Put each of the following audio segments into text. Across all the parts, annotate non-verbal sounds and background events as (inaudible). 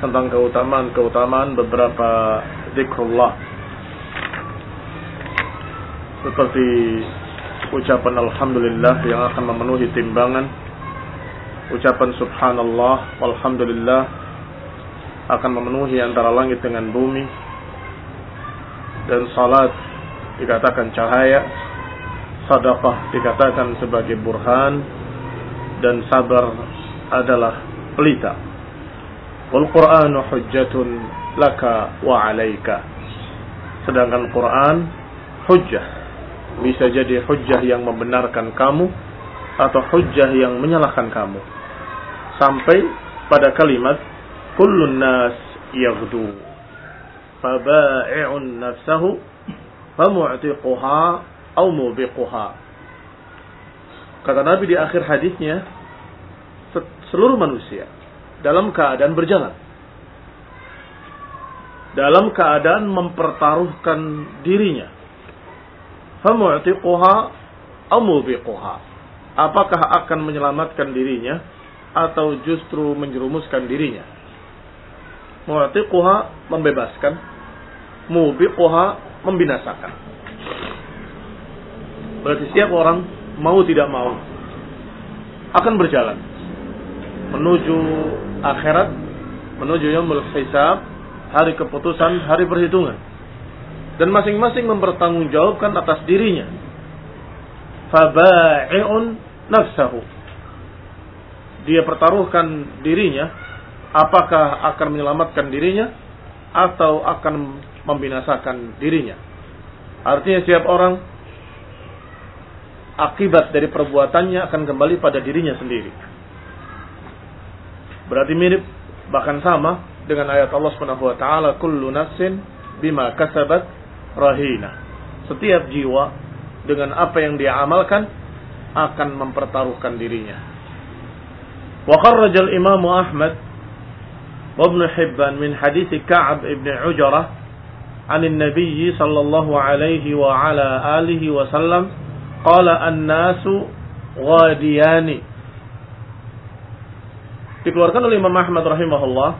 tentang keutamaan-keutamaan beberapa zikrullah. Seperti ucapan alhamdulillah yang akan memenuhi timbangan, ucapan subhanallah walhamdulillah akan memenuhi antara langit dengan bumi dan salat dikatakan cahaya, sadaqah dikatakan sebagai burhan dan sabar adalah pelita. Hujjatun laka wa 'alaika. Sedangkan Quran hujjah bisa jadi hujjah yang membenarkan kamu atau hujjah yang menyalahkan kamu. Sampai pada kalimat kullun nas yaghdu faba'i'un nafsahu famu'tiquha au mubiquha. Kata Nabi di akhir hadisnya seluruh manusia dalam keadaan berjalan. Dalam keadaan mempertaruhkan dirinya. Famu'tiquha au mubiquha. Apakah akan menyelamatkan dirinya atau justru menjerumuskan dirinya? Mu'tiquha membebaskan, mubiquha membinasakan. Berarti setiap orang mau tidak mau akan berjalan menuju akhirat, menuju yaumul hisab, hari keputusan, hari perhitungan. Dan masing-masing mempertanggungjawabkan atas dirinya. Faba'i'un nafsahu. Dia pertaruhkan dirinya, apakah akan menyelamatkan dirinya atau akan membinasakan dirinya. Artinya setiap orang akibat dari perbuatannya akan kembali pada dirinya sendiri. Berarti mirip bahkan sama dengan ayat Allah Subhanahu wa taala kullu nafsin bima kasabat rahina. Setiap jiwa dengan apa yang dia amalkan akan mempertaruhkan dirinya. Wa kharraja al-Imam Ahmad wa Ibn Hibban min hadis Ka'ab ibn Ujrah عن النبي صلى الله عليه وعلى آله وسلم قال الناس غاديان dikeluarkan oleh Imam Ahmad rahimahullah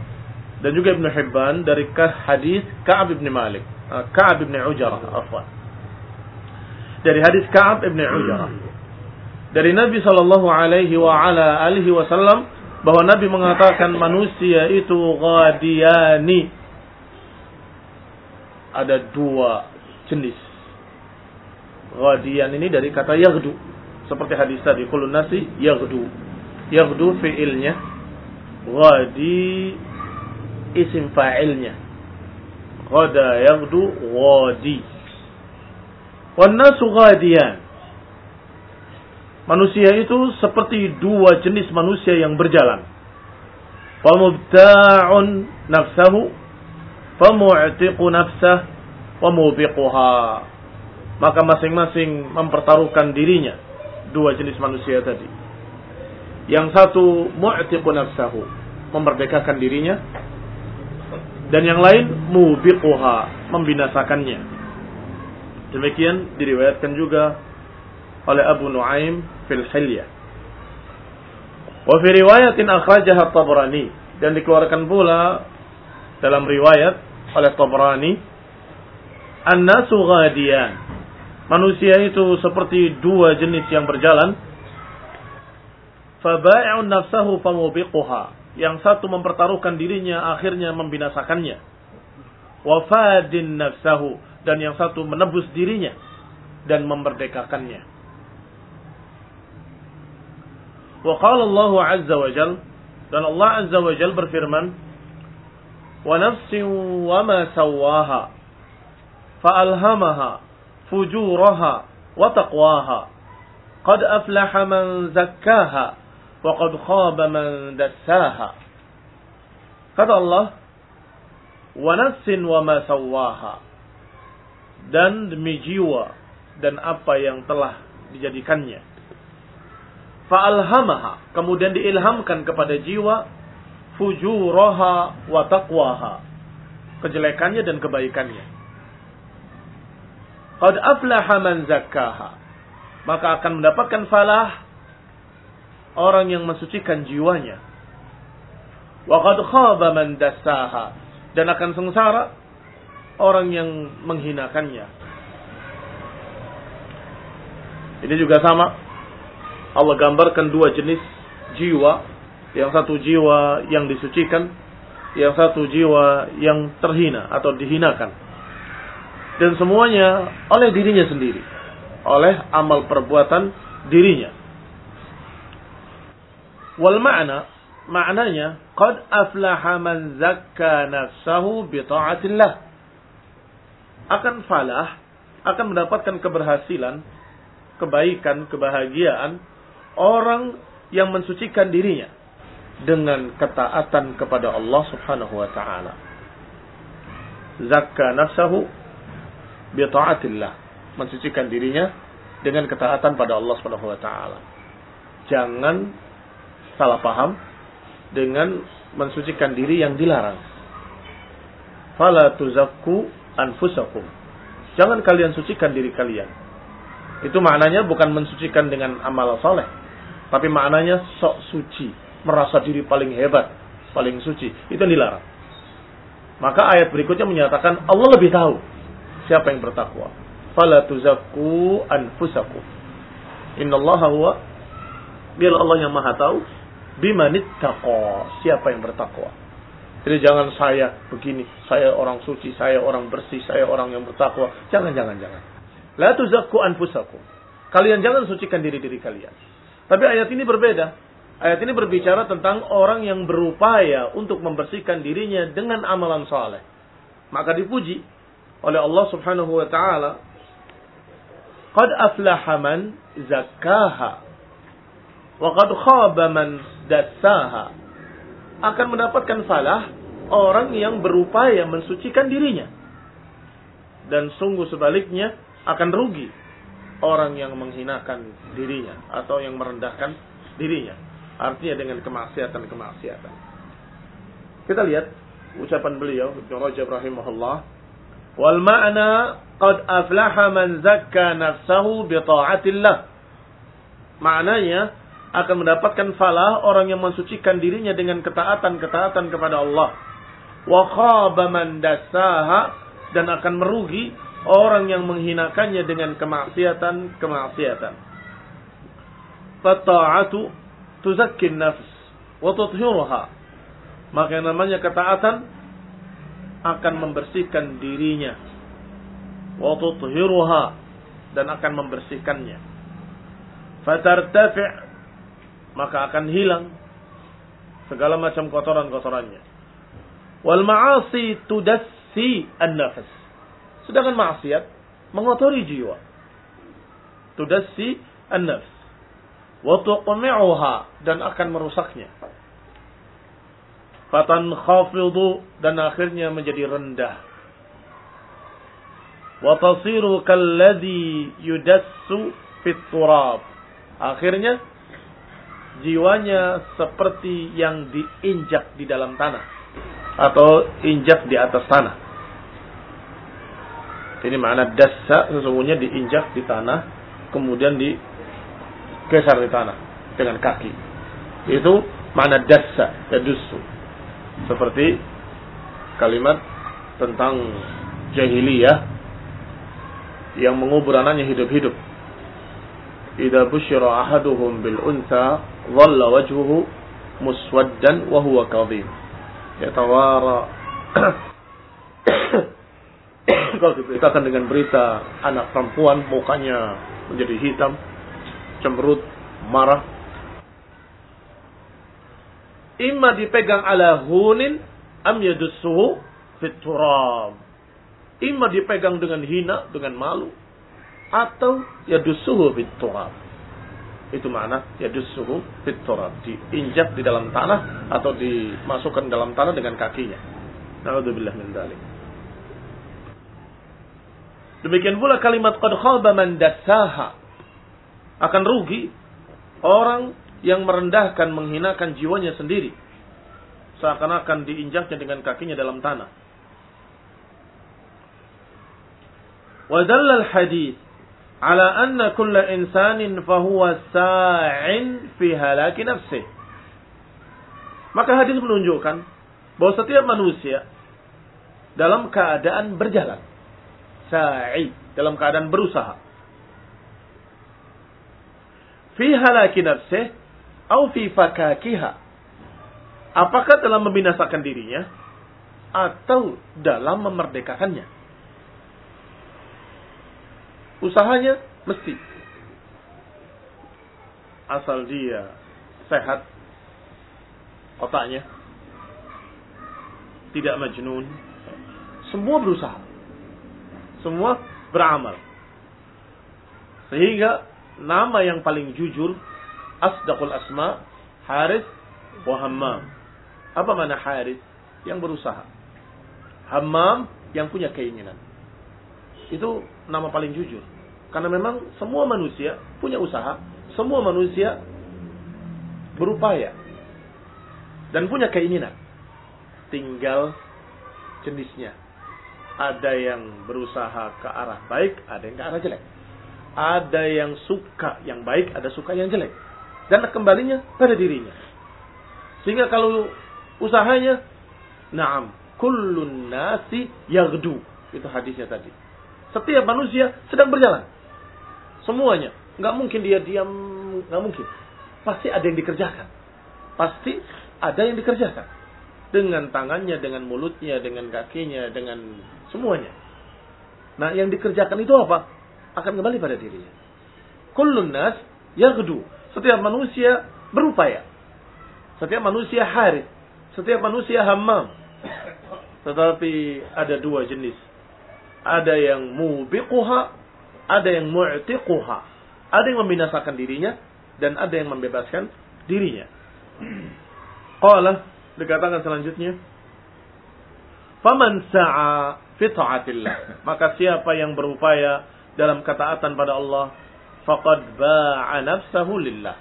dan juga Ibnu Hibban dari hadis Ka'ab bin Malik, Ka'ab bin Ujarah, afwan. Dari hadis Ka'ab bin Ujarah. Dari Nabi sallallahu alaihi wa ala alihi wasallam bahwa Nabi mengatakan manusia itu ghadiyani. Ada dua jenis. Ghadiyan ini dari kata yaghdu. Seperti hadis tadi, kulun nasi yaghdu. Yaghdu fi'ilnya Ghadi isim fa'ilnya. Ghada yaghdu ghadi. Wan nasu ghadiyan. Manusia itu seperti dua jenis manusia yang berjalan. Famubta'un nafsahu famu'tiqu nafsah wa mubiquha. Maka masing-masing mempertaruhkan dirinya dua jenis manusia tadi. Yang satu mu'tiqu nafsahu, memerdekakan dirinya dan yang lain mubiquha, membinasakannya. Demikian diriwayatkan juga oleh Abu Nuaim fil Hilyah. Wa fi riwayatin akhrajaha Tabrani dan dikeluarkan pula dalam riwayat oleh Tabrani An-nasu ghadiyan. Manusia itu seperti dua jenis yang berjalan. Faba'i'un nafsahu famubiquha. Yang satu mempertaruhkan dirinya akhirnya membinasakannya. Wafadin nafsahu dan yang satu menebus dirinya dan memerdekakannya. Wa qala Allah azza wa jal dan Allah azza wa jal berfirman wa nafsin wa ma sawaha fa alhamaha fujuraha wa taqwaha qad aflaha man zakkaha wa qad khaba man dassaha kata Allah wa nafsin wa dan demi jiwa dan apa yang telah dijadikannya. Fa'alhamaha kemudian diilhamkan kepada jiwa fujuraha wa taqwaha. Kejelekannya dan kebaikannya. Qad aflaha man zakkaha. Maka akan mendapatkan falah orang yang mensucikan jiwanya wa qad khaba man dassaha dan akan sengsara orang yang menghinakannya ini juga sama Allah gambarkan dua jenis jiwa. Yang satu jiwa yang disucikan, yang satu jiwa yang terhina atau dihinakan. Dan semuanya oleh dirinya sendiri. Oleh amal perbuatan dirinya. Wal ma'na, maknanya, Qad aflaha man zakka nafsahu bi ta'atillah. Akan falah, akan mendapatkan keberhasilan, kebaikan, kebahagiaan orang yang mensucikan dirinya dengan ketaatan kepada Allah Subhanahu wa taala. Zakka nafsahu bi taatillah, mensucikan dirinya dengan ketaatan pada Allah Subhanahu wa taala. Jangan salah paham dengan mensucikan diri yang dilarang. Fala tuzakku anfusakum. Jangan kalian sucikan diri kalian. Itu maknanya bukan mensucikan dengan amal soleh tapi maknanya sok suci, merasa diri paling hebat, paling suci. Itu yang dilarang. Maka ayat berikutnya menyatakan Allah lebih tahu siapa yang bertakwa. Fala tuzakku anfusakum. Innallaha huwa Bila Allah yang Maha tahu bimanit taqwa, siapa yang bertakwa. Jadi jangan saya begini, saya orang suci, saya orang bersih, saya orang yang bertakwa. Jangan, jangan, jangan. La tuzakku anfusakum. Kalian jangan sucikan diri-diri kalian. Tapi ayat ini berbeda. Ayat ini berbicara tentang orang yang berupaya untuk membersihkan dirinya dengan amalan saleh. Maka dipuji oleh Allah Subhanahu wa taala. Qad aflaha man zakkaha wa qad khaba man dassaha. Akan mendapatkan salah orang yang berupaya mensucikan dirinya. Dan sungguh sebaliknya akan rugi orang yang menghinakan dirinya atau yang merendahkan dirinya. Artinya dengan kemaksiatan-kemaksiatan. Kita lihat ucapan beliau Ibnu Rajab rahimahullah. Wal ma'na qad aflaha man zakka nafsahu bi ta'atillah. Maknanya akan mendapatkan falah orang yang mensucikan dirinya dengan ketaatan-ketaatan kepada Allah. Wa khaba man dassaha dan akan merugi orang yang menghinakannya dengan kemaksiatan-kemaksiatan. Fata'atu tuzakkin nafs wa tuthiruha. Maka yang namanya ketaatan akan membersihkan dirinya. Wa tuthiruha dan akan membersihkannya. Fatartafi' maka akan hilang segala macam kotoran-kotorannya. Wal ma'asi tudassi an-nafs Sedangkan maksiat mengotori jiwa. tudassi an-nafs. Wa tuqmi'uha dan akan merusaknya. Fatan khafidu dan akhirnya menjadi rendah. Wa tasiru kalladhi yudassu fit turab. Akhirnya jiwanya seperti yang diinjak di dalam tanah atau injak di atas tanah. Ini makna dasa sesungguhnya diinjak di tanah kemudian digeser di tanah dengan kaki. Itu makna dasa yadusu seperti kalimat tentang jahiliyah yang mengubur anaknya hidup-hidup. Idza busyira ahaduhum bil unsa dhalla wajhuhu muswaddan wa huwa kadhib. Yatawara (coughs) Kalau diberitakan dengan berita anak perempuan mukanya menjadi hitam, cemberut, marah, imma dipegang ala hunin am yadussuhu fit turab. Imma dipegang dengan hina, dengan malu atau yadussuhu fit turab. Itu makna yadussuhu fit turab, diinjak di dalam tanah atau dimasukkan dalam tanah dengan kakinya. Nauzubillah min. Demikian pula kalimat qad khaba man. Akan rugi orang yang merendahkan, menghinakan jiwanya sendiri. Seakan-akan diinjaknya dengan kakinya dalam tanah. Wadalla al-hadith ala anna kulla insanin fahuwa sa'in fi halaki nafsih. Maka hadis menunjukkan bahwa setiap manusia dalam keadaan berjalan. Sa'i, dalam keadaan berusaha. Fi halaki nafsih au fi fakakiha. Apakah dalam membinasakan dirinya atau dalam memerdekakannya? Usahanya mesti asal dia sehat otaknya tidak majnun semua berusaha semua beramal sehingga nama yang paling jujur asdaqul asma Haris wa Hammam. Apa mana Haris? Yang berusaha. Hammam yang punya keinginan. Itu nama paling jujur. Karena memang semua manusia punya usaha, semua manusia berupaya dan punya keinginan. Tinggal jenisnya. Ada yang berusaha ke arah baik, ada yang ke arah jelek. Ada yang suka yang baik, ada suka yang jelek dan kembalinya pada dirinya. Sehingga kalau usahanya, naam, kullun nasi yagdu. Itu hadisnya tadi. Setiap manusia sedang berjalan. Semuanya. Nggak mungkin dia diam, nggak mungkin. Pasti ada yang dikerjakan. Pasti ada yang dikerjakan. Dengan tangannya, dengan mulutnya, dengan kakinya, dengan semuanya. Nah, yang dikerjakan itu apa? Akan kembali pada dirinya. Kullun nas yagdu. Setiap manusia berupaya. Setiap manusia haris. Setiap manusia hammam. Tetapi ada dua jenis. Ada yang mubiquha, ada yang mu'tiquha. Ada yang membinasakan dirinya dan ada yang membebaskan dirinya. Qala dikatakan selanjutnya, "Faman sa'a fi ta'atillah." Maka siapa yang berupaya dalam ketaatan pada Allah, faqad ba'a nafsahu lillah.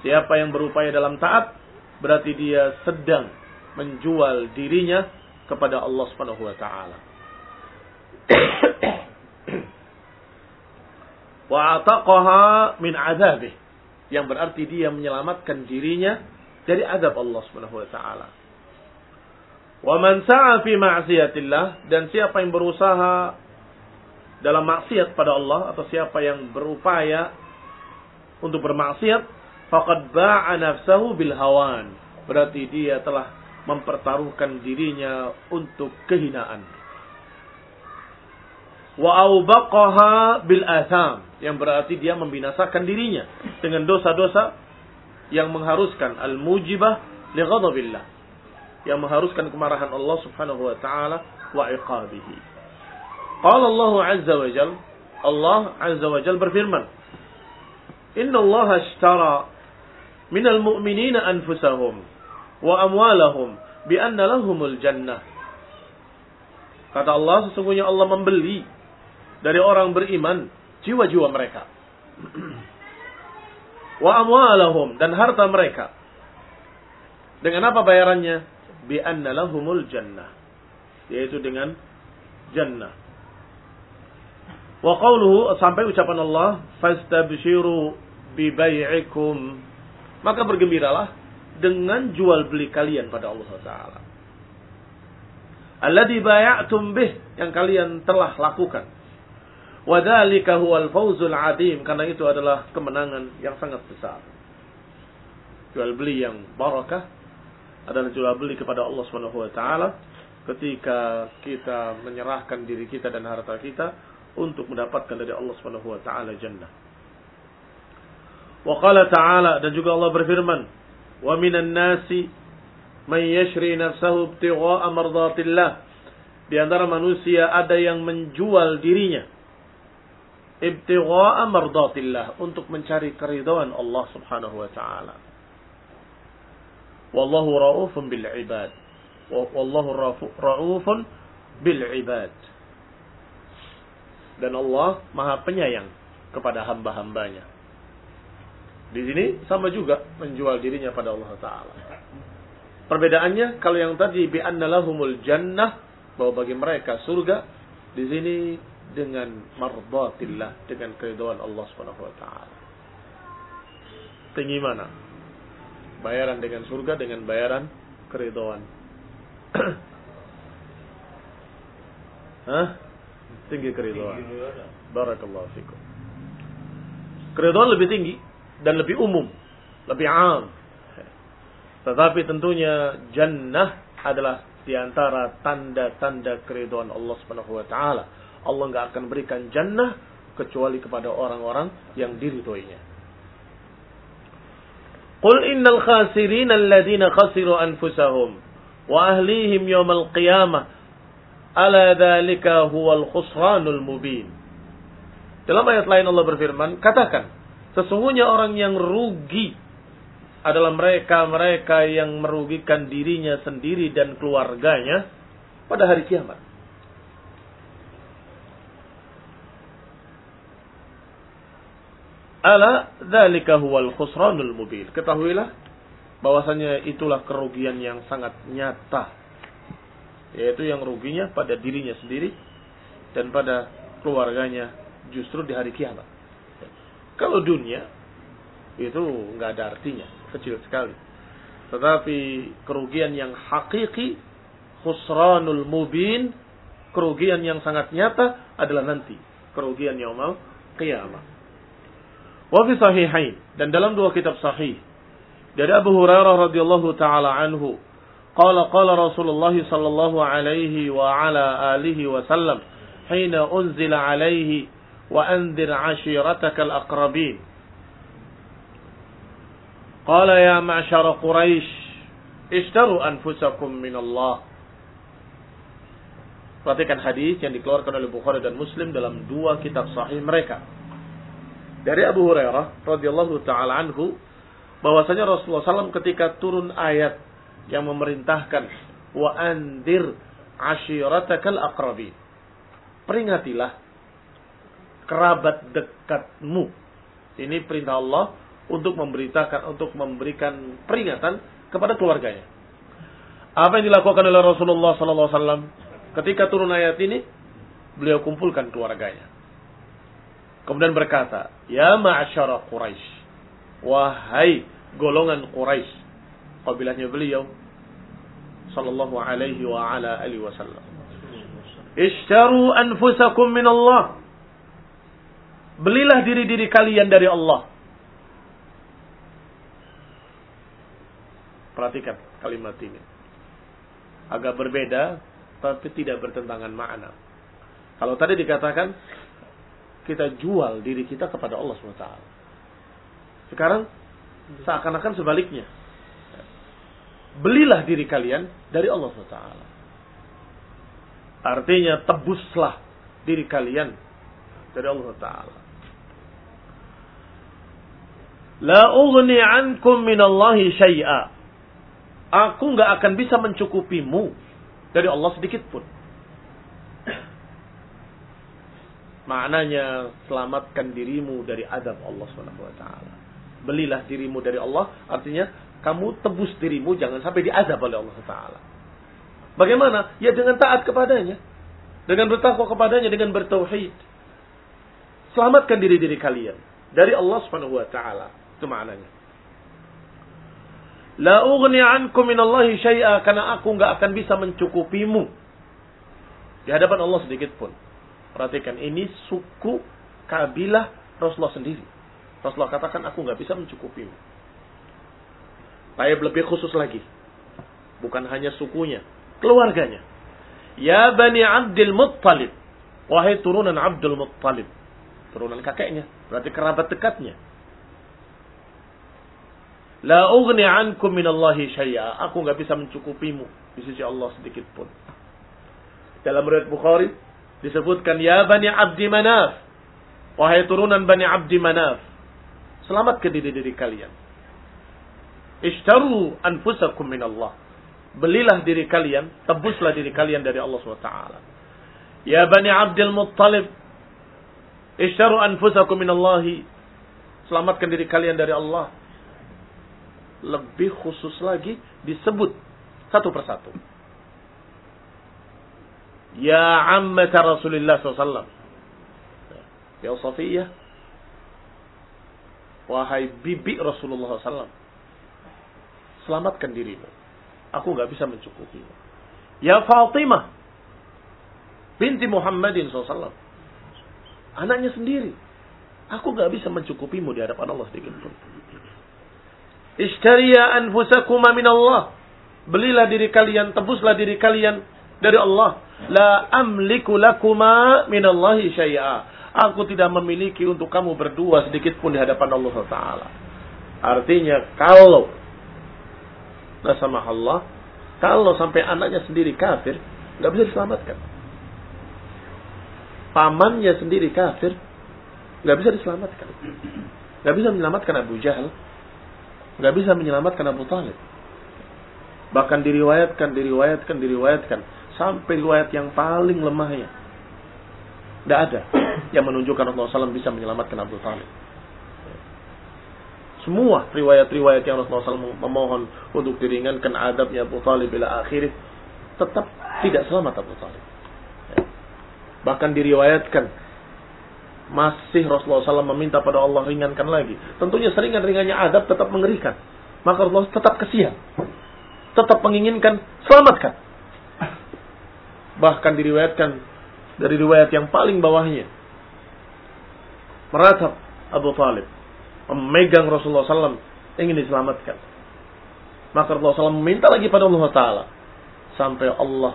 Siapa yang berupaya dalam taat berarti dia sedang menjual dirinya kepada Allah Subhanahu wa taala. (coughs) wa ataqaha min adzabih yang berarti dia menyelamatkan dirinya dari azab Allah Subhanahu wa taala. Wa man sa'a fi ma'siyatillah dan siapa yang berusaha dalam maksiat pada Allah atau siapa yang berupaya untuk bermaksiat faqad ba'a nafsahu bil hawan. Berarti dia telah mempertaruhkan dirinya untuk kehinaan wa aubaqaha bil atham. Yang berarti dia membinasakan dirinya dengan dosa-dosa yang mengharuskan. Al mujibah li ghadabillah. Yang mengharuskan kemarahan Allah Subhanahu wa taala wa iqabihi. Qala Allah Azza wa Jal Allah Azza wa Jal berfirman, Inna Allah ashtara minal mu'minina anfusahum wa amwalahum bi anna lahumul jannah. Kata Allah, sesungguhnya Allah membeli dari orang beriman jiwa-jiwa mereka. (clears throat) wa amwalahum dan harta mereka. Dengan apa bayarannya? Bi anna lahumul jannah. Yaitu dengan jannah. Wa qawluhu sampai ucapan Allah, fastabshiru bi bai'ikum. Maka bergembiralah dengan jual beli kalian pada Allah Taala. Alladhi bay'atum bih yang kalian telah lakukan. Wadhalika huwal fawzul adim karena itu adalah kemenangan yang sangat besar. Jual beli yang barakah adalah jual beli kepada Allah taala ketika kita menyerahkan diri kita dan harta kita untuk mendapatkan dari Allah taala jannah. Wa qala ta'ala dan juga Allah berfirman, "Wa minan nasi man yashri nafsahu ibtigha'a mardatillah. Di antara manusia ada yang menjual dirinya ibtigha'a mardatillah untuk mencari keridhaan Allah Subhanahu wa taala. Wallahu raufun bil ibad. Wallahu raufun bil ibad. Dan Allah Maha Penyayang kepada hamba-hambanya. Di sini sama juga menjual dirinya pada Allah Taala. Perbedaannya kalau yang tadi bi annalahumul jannah bahwa bagi mereka surga di sini dengan mardatillah dengan keridhaan Allah Subhanahu wa taala. Tinggi mana? Bayaran dengan surga dengan bayaran keridhaan. (clears throat) Hah? Tinggi keridhaan. Barakallahu fikum. Keridhaan lebih tinggi dan lebih umum, lebih am tetapi tentunya jannah adalah di antara tanda-tanda keriduan Allah Subhanahu wa taala. Allah nggak akan berikan jannah kecuali kepada orang-orang yang diridhoinya. Qul innal khasirin alladziina khasiru anfusahum wa ahlihim yawmal qiyamah ala dzalika huwal khusranul mubin. Dalam ayat lain Allah berfirman, katakan, sesungguhnya orang yang rugi adalah mereka-mereka yang merugikan dirinya sendiri dan keluarganya pada hari kiamat. Ala dzalika huwal khusranul mubin. Ketahuilah bahwasanya itulah kerugian yang sangat nyata. Yaitu yang ruginya pada dirinya sendiri dan pada keluarganya justru di hari kiamat. Kalau dunia itu nggak ada artinya kecil sekali. Tetapi kerugian yang hakiki, khusranul mubin, kerugian yang sangat nyata adalah nanti. Kerugian yaumal qiyamah. Wa fi sahihain. Dan dalam dua kitab sahih. Dari Abu Hurairah radhiyallahu taala anhu. Qala qala Rasulullah sallallahu alaihi wa ala alihi wa sallam. Hina unzila alaihi wa anzir ashirataka al-aqrabin. Qala ya ma'syara Quraisy, ishtaru anfusakum min Allah. Perhatikan hadis yang dikeluarkan oleh Bukhari dan Muslim dalam dua kitab sahih mereka. Dari Abu Hurairah radhiyallahu taala anhu bahwasanya Rasulullah SAW ketika turun ayat yang memerintahkan wa andir ashiratakal aqrabin. Peringatilah kerabat dekatmu. Ini perintah Allah untuk memberitakan, untuk memberikan peringatan kepada keluarganya. Apa yang dilakukan oleh Rasulullah SAW ketika turun ayat ini? Beliau kumpulkan keluarganya. Kemudian berkata, Ya ma'asyara Quraisy, wahai golongan Quraisy, kabilahnya beliau sallallahu alaihi wa ala alihi wasallam. Ishtaru anfusakum min Allah. Belilah diri-diri kalian dari Allah. Perhatikan kalimat ini. Agak berbeda, tapi tidak bertentangan makna. Kalau tadi dikatakan, kita jual diri kita kepada Allah SWT. Sekarang, seakan-akan sebaliknya. Belilah diri kalian dari Allah SWT. Artinya, tebuslah diri kalian dari Allah Ta'ala. La ughni ankum minallahi syai'a. Aku nggak akan bisa mencukupimu dari Allah sedikit pun. Maknanya selamatkan dirimu dari adab Allah Subhanahu wa taala. Belilah dirimu dari Allah, artinya kamu tebus dirimu jangan sampai diazab oleh Allah taala. Bagaimana? Ya dengan taat kepadanya. Dengan bertakwa kepadanya, dengan bertauhid. Selamatkan diri-diri kalian dari Allah Subhanahu wa taala. Itu maknanya. La ughni ankum minallahi syai'a karena aku nggak akan bisa mencukupimu di hadapan Allah sedikit pun. Perhatikan ini suku kabilah Rasulullah sendiri. Rasulullah katakan aku nggak bisa mencukupimu. Taib lebih khusus lagi. Bukan hanya sukunya, keluarganya. Ya Bani Abdul Muttalib. Wahai turunan Abdul Muttalib. Turunan kakeknya. Berarti kerabat dekatnya. La ughni ankum minallahi syai'a. Aku nggak bisa mencukupimu di sisi Allah sedikit pun. Dalam riwayat Bukhari disebutkan ya Bani Abdi Manaf. Wahai turunan Bani Abdi Manaf. Selamatkan diri-diri kalian. Ishtaru anfusakum min Allah. Belilah diri kalian, tebuslah diri kalian dari Allah SWT. Ya Bani Abdul Muttalib. Ishtaru anfusakum min Allahi. Selamatkan diri kalian dari Allah lebih khusus lagi disebut satu persatu. Ya ammata Rasulullah SAW. Ya Safiyah. Wahai bibi Rasulullah SAW. Selamatkan dirimu. Aku nggak bisa mencukupimu. Ya Fatimah. Binti Muhammadin SAW. Anaknya sendiri. Aku nggak bisa mencukupimu di hadapan Allah sedikit pun. Ishtariya anfusakuma min Allah. Belilah diri kalian, tebuslah diri kalian dari Allah. La amliku lakuma min Allahi syai'a. Aku tidak memiliki untuk kamu berdua sedikit pun di hadapan Allah Taala. Artinya kalau Allah, kalau sampai anaknya sendiri kafir, nggak bisa diselamatkan. Pamannya sendiri kafir, nggak bisa diselamatkan. Nggak bisa menyelamatkan Abu Jahal, nggak bisa menyelamatkan Abu Talib. Bahkan diriwayatkan, diriwayatkan, diriwayatkan sampai riwayat yang paling lemahnya. Tidak ada yang menunjukkan Rasulullah SAW bisa menyelamatkan Abu Talib. Semua riwayat-riwayat yang Rasulullah SAW memohon untuk diringankan adabnya Abu Talib bila akhir tetap tidak selamat Abu Talib. Bahkan diriwayatkan masih Rasulullah SAW meminta pada Allah ringankan lagi. Tentunya seringan-ringannya adab tetap mengerikan. Maka Rasulullah tetap kesian. Tetap menginginkan selamatkan. Bahkan diriwayatkan dari riwayat yang paling bawahnya. Meratap Abu Talib. Memegang Rasulullah SAW ingin diselamatkan. Maka Rasulullah SAW meminta lagi pada Allah Ta'ala. Sampai Allah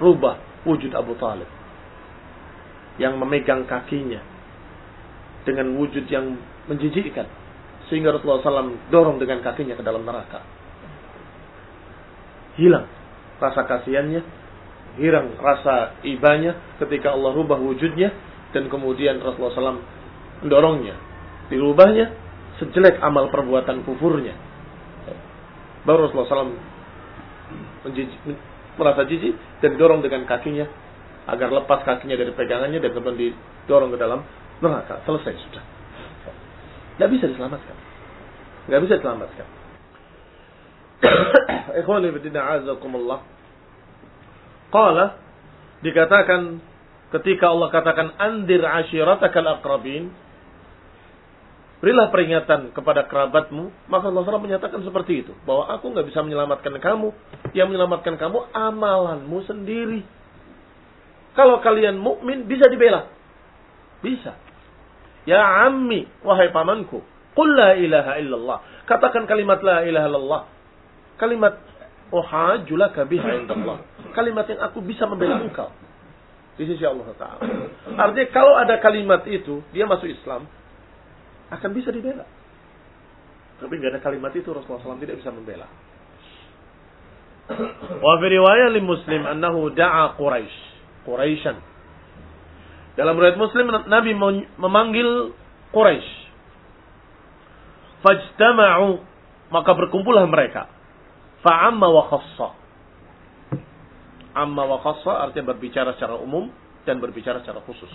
rubah wujud Abu Talib yang memegang kakinya dengan wujud yang menjijikkan sehingga Rasulullah SAW dorong dengan kakinya ke dalam neraka hilang rasa kasihannya hilang rasa ibanya ketika Allah rubah wujudnya dan kemudian Rasulullah SAW mendorongnya dirubahnya sejelek amal perbuatan kufurnya baru Rasulullah SAW merasa jijik dan dorong dengan kakinya agar lepas kakinya dari pegangannya dan kemudian didorong ke dalam neraka. Selesai sudah. Tidak bisa diselamatkan. Tidak bisa diselamatkan. (coughs) Ikhwani bidina azakumullah. Qala dikatakan ketika Allah katakan andir ashiratakal aqrabin Berilah peringatan kepada kerabatmu, maka Allah SWT menyatakan seperti itu. Bahwa aku nggak bisa menyelamatkan kamu. Yang menyelamatkan kamu amalanmu sendiri. Kalau kalian mukmin bisa dibela. Bisa. Ya ammi, wahai pamanku. Qul la ilaha illallah. Katakan kalimat la ilaha illallah. Kalimat uhajulaka biha indallah. Kalimat yang aku bisa membela engkau. Di sisi Allah Ta'ala. Artinya kalau ada kalimat itu, dia masuk Islam, akan bisa dibela. Tapi nggak ada kalimat itu Rasulullah SAW tidak bisa membela. Wa fi riwayat li Muslim annahu da'a Quraisy Quraisyan Dalam riwayat Muslim Nabi memanggil Quraisy. Fajtama'u maka berkumpullah mereka. Fa'amma wa khassa. Amma wa khassa artinya berbicara secara umum dan berbicara secara khusus.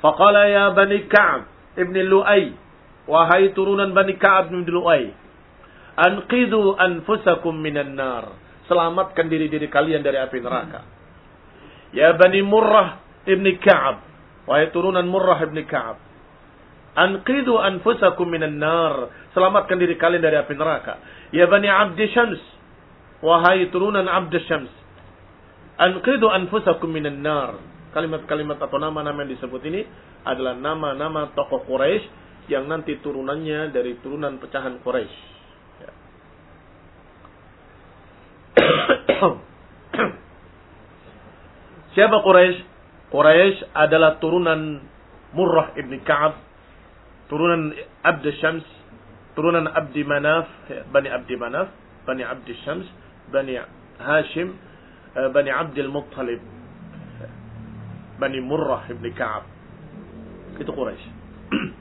Faqala ya Bani Ka'ab ibn Lu'ay. Wahai turunan Bani Ka'ab ibn Lu'ay. Anqidu anfusakum minan nar. Selamatkan diri-diri kalian dari api neraka. Ya Bani Murrah ibn Ka'ab. Wahai turunan Murrah ibn Ka'ab. Anqidu anfusakum minan nar. Selamatkan diri kalian dari api neraka. Ya Bani Abdi Syams. Wahai turunan Abdi Syams. Anqidu anfusakum minan nar. Kalimat-kalimat atau nama-nama yang disebut ini adalah nama-nama tokoh Quraisy yang nanti turunannya dari turunan pecahan Quraisy. Ya. (coughs) Siapa Quraisy? Quraisy adalah turunan Murrah ibn Ka'ab, turunan Abd Syams, turunan Abdi Manaf, Bani Abdi Manaf, Bani Abdi Syams, Bani Hashim, eh, Bani Abdul Muttalib, Bani Murrah ibn Ka'ab. Itu Quraisy.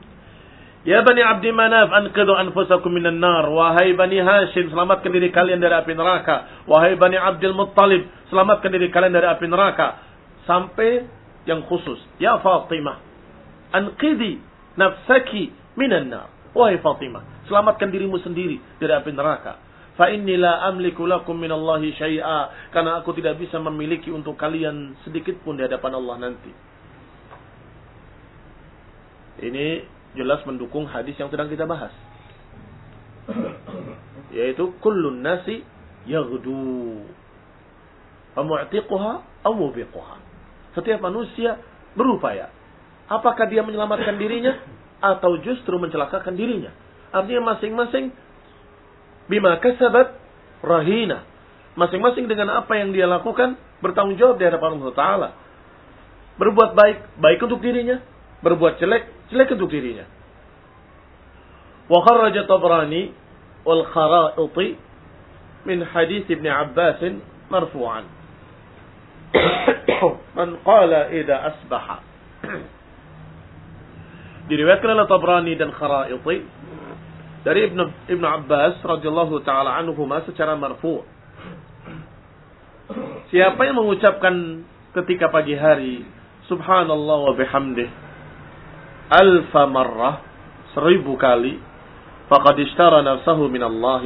(clears throat) ya Bani Abdi Manaf, anqidhu anfusakum minan nar. Wahai Bani Hashim, selamatkan diri kalian dari api neraka. Wahai Bani Abdul Muttalib, selamatkan diri kalian dari api neraka. Sampai yang khusus. Ya Fatimah, anqidhi nafsaki minan nar. Wahai Fatimah, selamatkan dirimu sendiri dari api neraka fa inni la amliku lakum minallahi syai'a karena aku tidak bisa memiliki untuk kalian sedikit pun di hadapan Allah nanti. Ini jelas mendukung hadis yang sedang kita bahas. Yaitu kullun nasi yaghdu. Famu'tiquha aw mubiquha. Setiap manusia berupaya. Apakah dia menyelamatkan dirinya atau justru mencelakakan dirinya? Artinya masing-masing bima kasabat rahina. Masing-masing dengan apa yang dia lakukan bertanggung jawab di hadapan Allah Taala. Berbuat baik, baik untuk dirinya. Berbuat jelek, jelek untuk dirinya. Wa kharraja Tabrani wal Kharaiti min hadis Ibn Abbas marfu'an. (coughs) Man qala idza asbaha. Diriwayatkan oleh Tabrani dan Kharaiti dari Ibnu Ibnu Abbas radhiyallahu taala anhuma secara marfu. Siapa yang mengucapkan ketika pagi hari subhanallah wa bihamdih alfa marrah seribu kali faqad ishtara nafsahu min Allah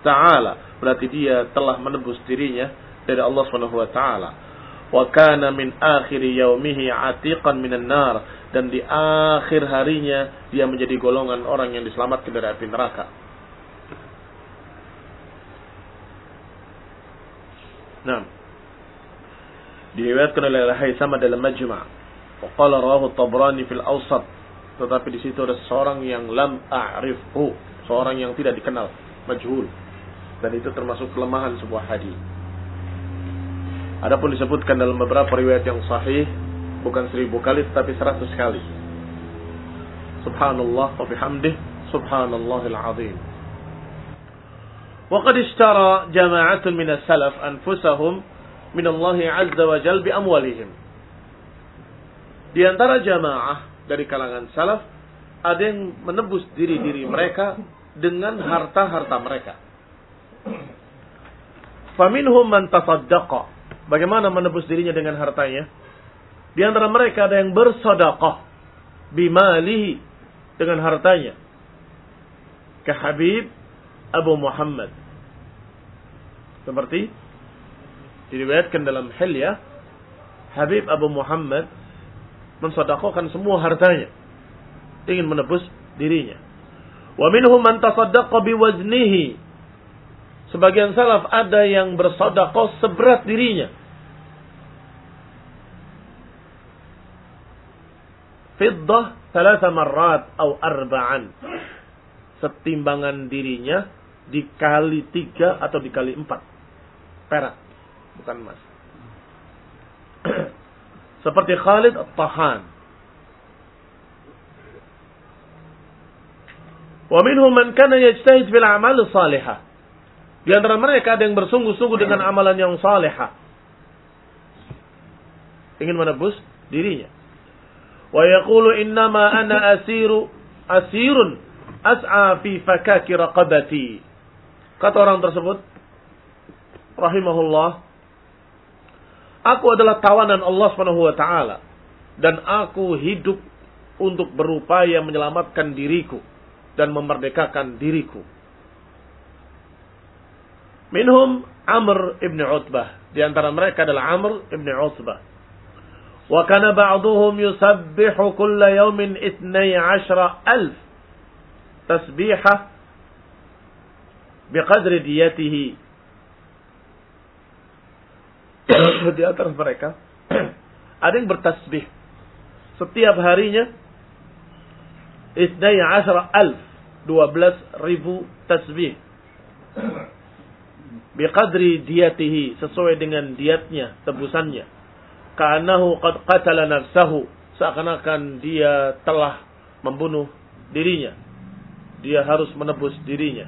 taala berarti dia telah menebus dirinya dari Allah Subhanahu wa taala wa kana min akhir yaumihi atiqan minan nar dan di akhir harinya dia menjadi golongan orang yang diselamatkan dari api neraka. Nah, diriwayatkan oleh Al-Haytham dalam Majma' wa qala rawahu Tabrani fil Awsat. Tetapi di situ ada seorang yang lam a'rifhu. Seorang yang tidak dikenal. Majhul. Dan itu termasuk kelemahan sebuah hadis. Adapun disebutkan dalam beberapa riwayat yang sahih bukan seribu kali tetapi seratus kali. Subhanallah wa bihamdih subhanallahil azim. وقد اشترى جماعة من السلف أنفسهم من الله عز وجل بأموالهم. Di antara jamaah dari kalangan salaf ada yang menebus diri-diri mereka dengan harta-harta mereka. Faminhum man tasaddaqa. Bagaimana menebus dirinya dengan hartanya? Di antara mereka ada yang bersedekah bimalihi dengan hartanya. Ke Habib Abu Muhammad. Seperti diriwayatkan dalam Hilya, Habib Abu Muhammad mensedekahkan semua hartanya. Ingin menebus dirinya. Wa minhum man tasaddaqa biwaznihi. Sebagian salaf ada yang bersedekah seberat dirinya fiddah salasa marrat atau arba'an. Setimbangan dirinya dikali tiga atau dikali empat. Perak. Bukan emas. (clears throat) Seperti Khalid At-Tahan. Wa minhum man kana yajtahid bil a'mal salihah. Di antara mereka ada yang bersungguh-sungguh dengan amalan yang salihah. ingin menebus dirinya. Wa yaqulu innama ana asiru asirun as'a fi fakaki raqabati. Kata orang tersebut rahimahullah, aku adalah tawanan Allah Subhanahu wa taala dan aku hidup untuk berupaya menyelamatkan diriku dan memerdekakan diriku. Minhum Amr ibn Utbah. Di antara mereka adalah Amr ibn Utbah. Kana ba'duhum yusabbihu kulla yawmin itnai ashra alf tasbihah biqadri diyatihi. (coughs) Di antara mereka (coughs) ada yang bertasbih. Setiap harinya itnai ashra alf 12 ribu tasbih. Biqadri diyatihi sesuai dengan diatnya tebusannya kanahu qad qatala nafsahu. Seakan-akan dia telah membunuh dirinya. Dia harus menebus dirinya.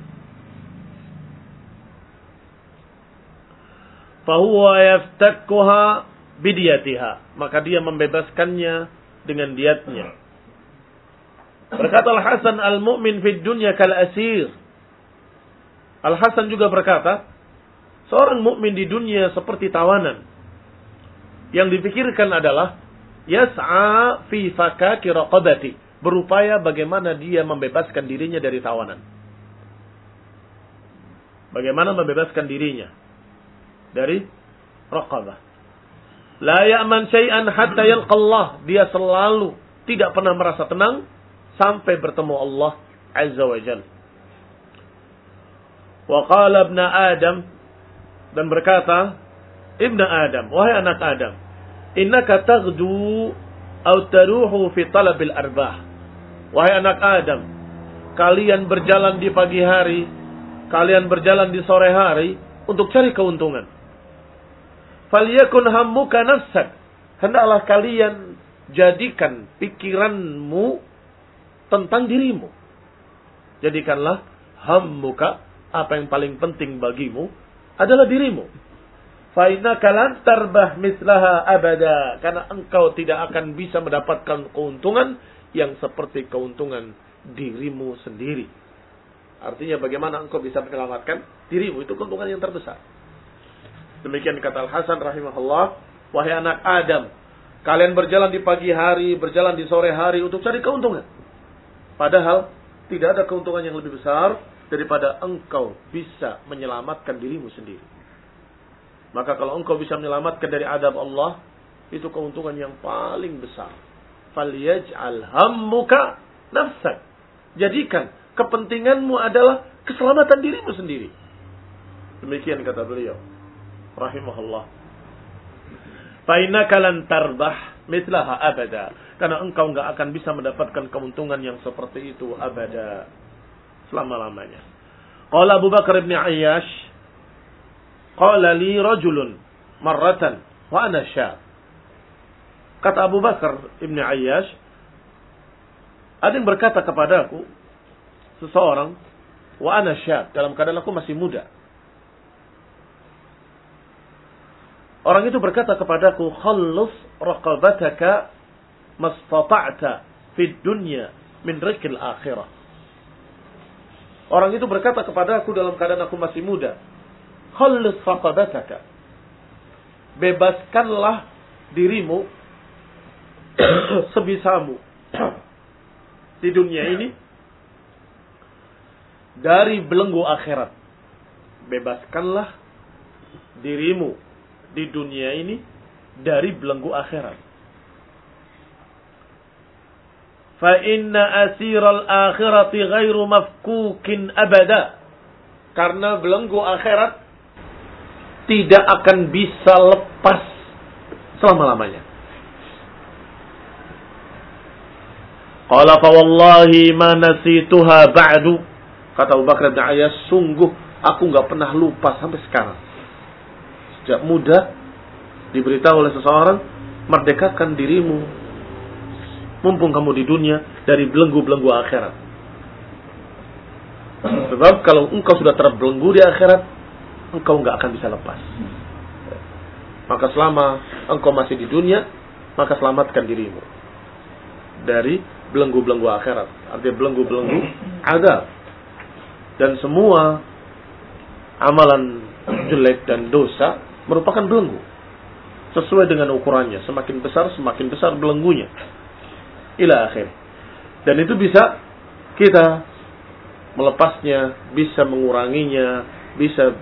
Fahuwa yaftakkuha bidiyatiha. Maka dia membebaskannya dengan diatnya. Berkata Al-Hasan al-mu'min fid dunya kal asir. Al-Hasan juga berkata Seorang mukmin di dunia seperti tawanan. Yang dipikirkan adalah yas'a fi fakaki raqabati, berupaya bagaimana dia membebaskan dirinya dari tawanan. Bagaimana membebaskan dirinya dari raqabah. La ya'man syai'an hatta yalqallah. Dia selalu tidak pernah merasa tenang sampai bertemu Allah Azza wa Jalla. Wa qala Adam dan berkata, Ibn Adam, wahai anak Adam, innaka taghdu au taruhu fi talabil arbah. Wahai anak Adam, kalian berjalan di pagi hari, kalian berjalan di sore hari untuk cari keuntungan. Falyakun hammuka nafsak. Hendaklah kalian jadikan pikiranmu tentang dirimu. Jadikanlah hammuka apa yang paling penting bagimu adalah dirimu. Faina kalan tarbah mislaha abada. Karena engkau tidak akan bisa mendapatkan keuntungan yang seperti keuntungan dirimu sendiri. Artinya bagaimana engkau bisa menyelamatkan dirimu. Itu keuntungan yang terbesar. Demikian kata Al-Hasan rahimahullah. Wahai anak Adam. Kalian berjalan di pagi hari, berjalan di sore hari untuk cari keuntungan. Padahal tidak ada keuntungan yang lebih besar daripada engkau bisa menyelamatkan dirimu sendiri. Maka kalau engkau bisa menyelamatkan dari adab Allah, itu keuntungan yang paling besar. Falyaj'al hammuka nafsak. Jadikan kepentinganmu adalah keselamatan dirimu sendiri. Demikian kata beliau. Rahimahullah. Fainaka lan tarbah mitlaha abada. Karena engkau enggak akan bisa mendapatkan keuntungan yang seperti itu abada selama-lamanya. Qala Abu Bakar bin Ayyash, qala li rajulun marratan wa ana syab. Kata Abu Bakar bin Ayyash, ada yang berkata kepadaku, seseorang, wa ana syab, dalam keadaan aku masih muda. Orang itu berkata kepadaku, khallus raqabataka mastata'ta fid dunya min rikil akhirah. Orang itu berkata kepada aku dalam keadaan aku masih muda. Khallis raqabataka. Bebaskanlah dirimu (coughs) sebisamu (coughs) di dunia ini dari belenggu akhirat. Bebaskanlah dirimu di dunia ini dari belenggu akhirat. Fa inna asiral akhirati ghairu mafkukin abada. Karena belenggu akhirat tidak akan bisa lepas selama-lamanya. Qala fa wallahi ma nasituha ba'du. Kata Abu Bakar bin Ayyas, sungguh aku nggak pernah lupa sampai sekarang. Sejak muda diberitahu oleh seseorang, merdekakan dirimu mumpung kamu di dunia dari belenggu-belenggu akhirat. Sebab kalau engkau sudah terbelenggu di akhirat, engkau nggak akan bisa lepas. Maka selama engkau masih di dunia, maka selamatkan dirimu dari belenggu-belenggu akhirat. Artinya belenggu-belenggu ada. Dan semua amalan jelek dan dosa merupakan belenggu. Sesuai dengan ukurannya. Semakin besar, semakin besar belenggunya. Ila akhir. Dan itu bisa kita melepasnya, bisa menguranginya, bisa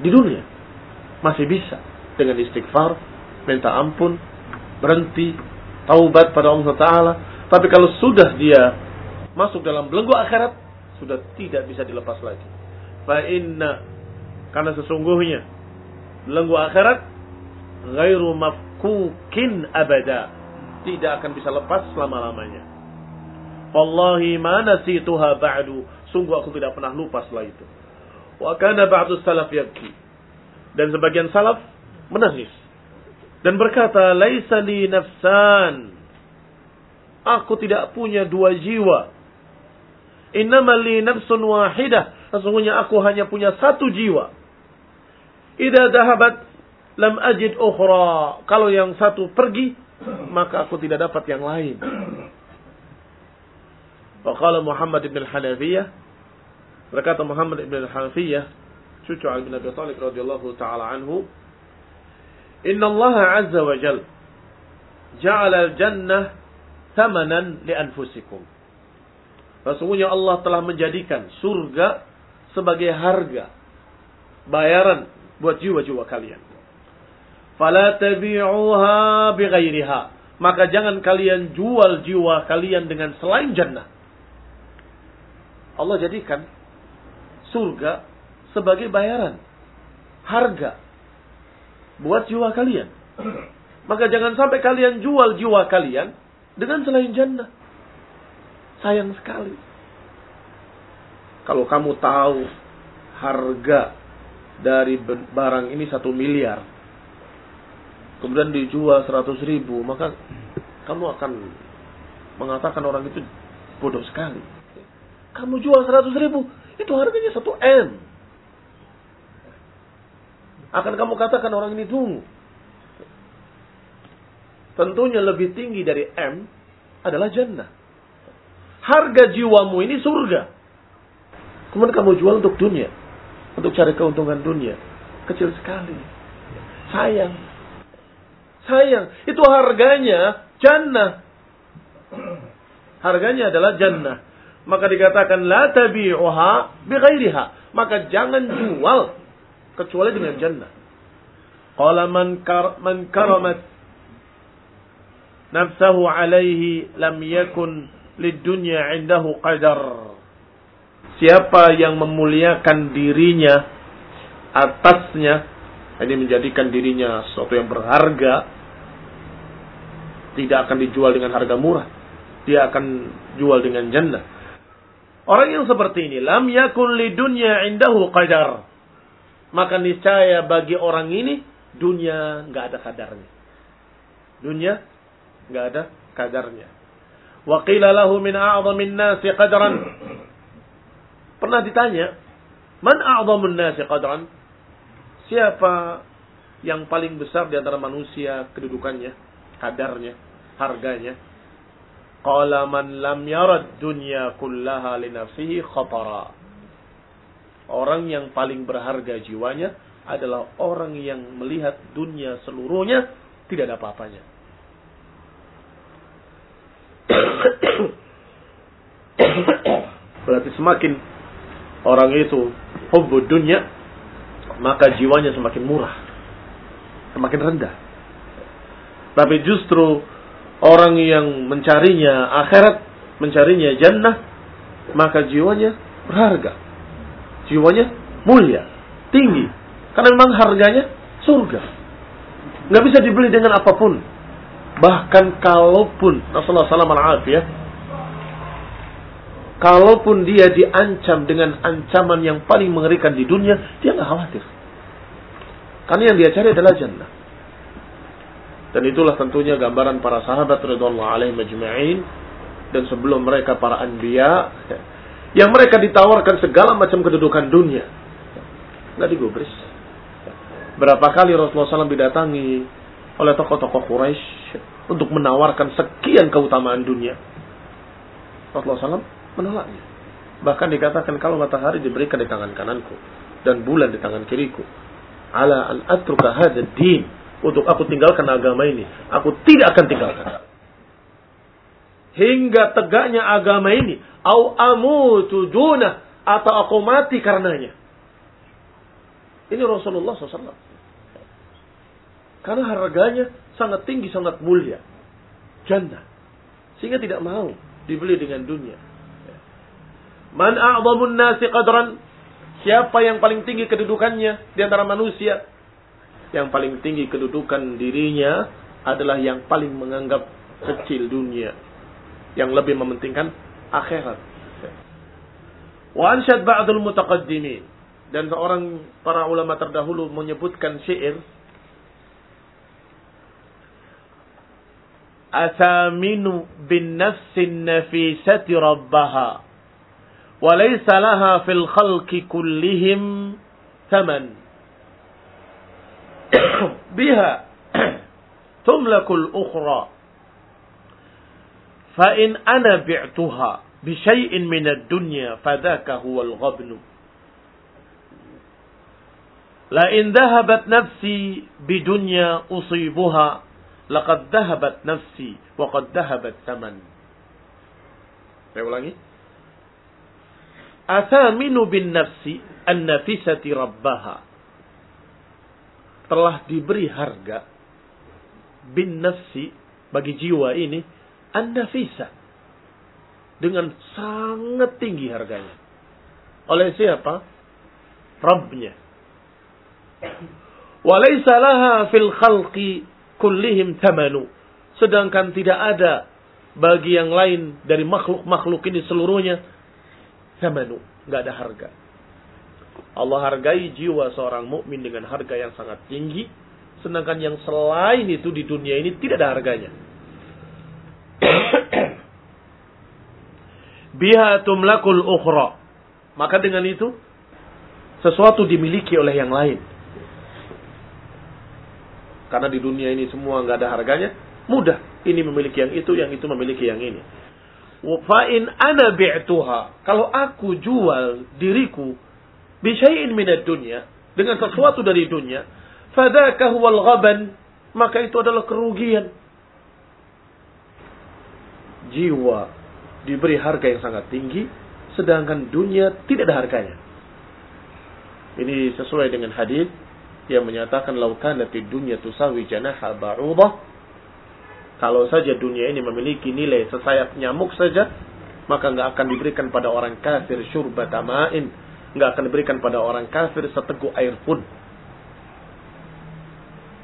di dunia. Masih bisa. Dengan istighfar, minta ampun, berhenti, taubat pada Allah Ta'ala. Tapi kalau sudah dia masuk dalam belenggu akhirat, sudah tidak bisa dilepas lagi. Fa'inna, karena sesungguhnya belenggu akhirat, ghairu mafkukin abada. Tidak akan bisa lepas selama-lamanya. Wallahi ma nasituha ba'du. Sungguh aku tidak pernah lupa setelah itu. Wa kana ba'du salaf yabki. Dan sebagian salaf menangis dan berkata, "Laisa li nafsan." Aku tidak punya dua jiwa. Innama li nafsun wahidah. Sesungguhnya aku hanya punya satu jiwa. Idza dahabat lam ajid ukhra. Kalau yang satu pergi, maka aku tidak dapat yang lain. Faqala Muhammad ibn al-Hanafiyah berkata Muhammad ibn al-Hanafiyah cucu Ali bin Abi Thalib radhiyallahu taala anhu Inna Allah Azza wa Jal ja'ala al-jannah thamanan li anfusikum. Sesungguhnya Allah telah menjadikan surga sebagai harga bayaran buat jiwa-jiwa kalian. Fala tabi'uha bighairiha. Maka jangan kalian jual jiwa kalian dengan selain jannah. Allah jadikan surga sebagai bayaran, harga buat jiwa kalian. Maka jangan sampai kalian jual jiwa kalian dengan selain jannah. Sayang sekali. Kalau kamu tahu harga dari barang ini satu miliar, kemudian dijual seratus ribu, maka kamu akan mengatakan orang itu bodoh sekali. Kamu jual seratus ribu, itu harganya satu M akan kamu katakan orang ini dungu. Tentunya lebih tinggi dari M adalah jannah. Harga jiwamu ini surga. Kemudian kamu jual untuk dunia. Untuk cari keuntungan dunia. Kecil sekali. Sayang. Sayang. Itu harganya jannah. Harganya adalah jannah. Maka dikatakan la tabi'uha bighairiha. Maka jangan jual kecuali dengan jannah. Qala man kar man karamat nafsahu alaihi lam yakun lidunya indahu qadar. Siapa yang memuliakan dirinya atasnya, ini menjadikan dirinya sesuatu yang berharga, tidak akan dijual dengan harga murah. Dia akan jual dengan jannah. Orang yang seperti ini, lam yakun lidunya indahu qadar maka niscaya bagi orang ini dunia nggak ada kadarnya. Dunia nggak ada kadarnya. Wa qila lahu min nasi qadran. Pernah ditanya, "Man a'zamun nasi qadran?" Siapa yang paling besar di antara manusia kedudukannya, kadarnya, harganya? Qala man lam yarad dunya kullaha li nafsihi khatara Orang yang paling berharga jiwanya adalah orang yang melihat dunia seluruhnya tidak ada apa-apanya. Berarti semakin orang itu hubud dunia, maka jiwanya semakin murah. Semakin rendah. Tapi justru orang yang mencarinya akhirat, mencarinya jannah, maka jiwanya berharga jiwanya mulia, tinggi. Karena memang harganya surga. Nggak bisa dibeli dengan apa pun. Bahkan kalaupun Rasulullah SAW ya, kalaupun dia diancam dengan ancaman yang paling mengerikan di dunia, dia nggak khawatir. Karena yang dia cari adalah jannah. Dan itulah tentunya gambaran para sahabat radhiyallahu alaihi majma'in dan sebelum mereka para anbiya yang mereka ditawarkan segala macam kedudukan dunia. Nggak digubris. Berapa kali Rasulullah SAW didatangi oleh tokoh-tokoh Quraisy untuk menawarkan sekian keutamaan dunia. Rasulullah SAW menolaknya. Bahkan dikatakan kalau matahari diberikan di tangan kananku dan bulan di tangan kiriku, ala an atruka hadzal din untuk aku tinggalkan agama ini, aku tidak akan tinggalkan. Hingga tegaknya agama ini, au amutu dunah atau aku mati karenanya. Ini Rasulullah SAW. Karena harganya sangat tinggi, sangat mulia. Jannah. Sehingga tidak mau dibeli dengan dunia. Man a'zamun nasi qadran. Siapa yang paling tinggi kedudukannya di antara manusia? yang paling tinggi kedudukan dirinya adalah yang paling menganggap kecil dunia. Yang lebih mementingkan akhirat. Wa ansyad ba'dul mutaqaddimin. Dan seorang para ulama terdahulu menyebutkan syair Asaminu bin nafsin nafisati rabbaha Walaysa laha fil khalqi kullihim thaman (coughs) بها (coughs) تملك الأخرى. فإن أنا بعتها بشيء من الدنيا فذاك هو الغبن. لئن ذهبت نفسي بدنيا أصيبها لقد ذهبت نفسي وقد ذهبت ثمن. Saya ulangi. Athaminu bin nafsi an-nafisati rabbaha telah diberi harga bin nafsi bagi jiwa ini an-nafisa dengan sangat tinggi harganya. Oleh siapa? Rabbnya. Walaysa laha fil khalqi kullihim tamanu. Sedangkan tidak ada bagi yang lain dari makhluk-makhluk ini seluruhnya tamanu, nggak ada harga. Allah hargai jiwa seorang mukmin dengan harga yang sangat tinggi, sedangkan yang selain itu di dunia ini tidak ada harganya. (coughs) biha tumlakul ukhra. Maka dengan itu sesuatu dimiliki oleh yang lain. Karena di dunia ini semua nggak ada harganya, mudah. Ini memiliki yang itu, yang itu memiliki yang ini. Fa'in ana bi'tuha. Kalau aku jual diriku bisyai'in minat dunia dengan sesuatu dari dunia, fadzaka huwal ghaban, maka itu adalah kerugian. Jiwa diberi harga yang sangat tinggi, sedangkan dunia tidak ada harganya. Ini sesuai dengan hadis yang menyatakan laukan di dunia tusawi janaha ba'udah. Kalau saja dunia ini memiliki nilai sesayap nyamuk saja, maka nggak akan diberikan pada orang kafir syurbata ma'in, nggak akan diberikan pada orang kafir seteguk air pun.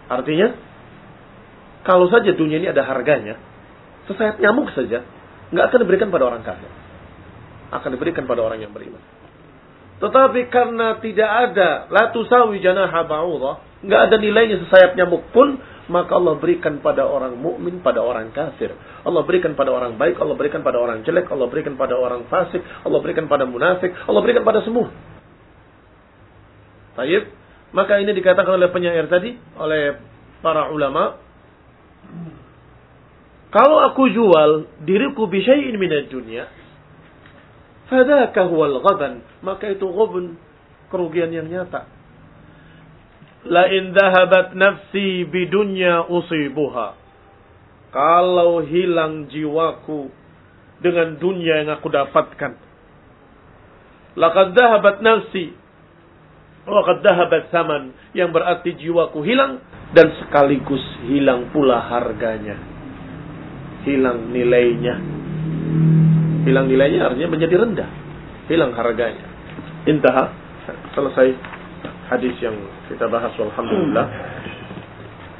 Artinya, kalau saja dunia ini ada harganya, sesayap nyamuk saja, nggak akan diberikan pada orang kafir. Akan diberikan pada orang yang beriman. Tetapi karena tidak ada la tusawi janaha nggak ada nilainya sesayap nyamuk pun, maka Allah berikan pada orang mukmin, pada orang kafir. Allah berikan pada orang baik, Allah berikan pada orang jelek, Allah berikan pada orang fasik, Allah berikan pada munafik, Allah berikan pada semua. Baik, maka ini dikatakan oleh penyair tadi, oleh para ulama, kalau aku jual diriku bisyai'in minad dunia, fadaka huwal ghaban, maka itu ghabun, kerugian yang nyata. La in dhahabat nafsi bidunya usibuha. Kalau hilang jiwaku dengan dunia yang aku dapatkan. Laqad dhahabat nafsi Waqad dhahabat saman yang berarti jiwaku hilang dan sekaligus hilang pula harganya hilang nilainya. Hilang nilainya artinya menjadi rendah. Hilang harganya. Intah selesai hadis yang kita bahas alhamdulillah.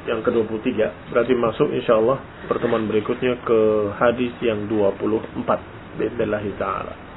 Yang ke-23 berarti masuk insyaallah pertemuan berikutnya ke hadis yang 24 bismillah taala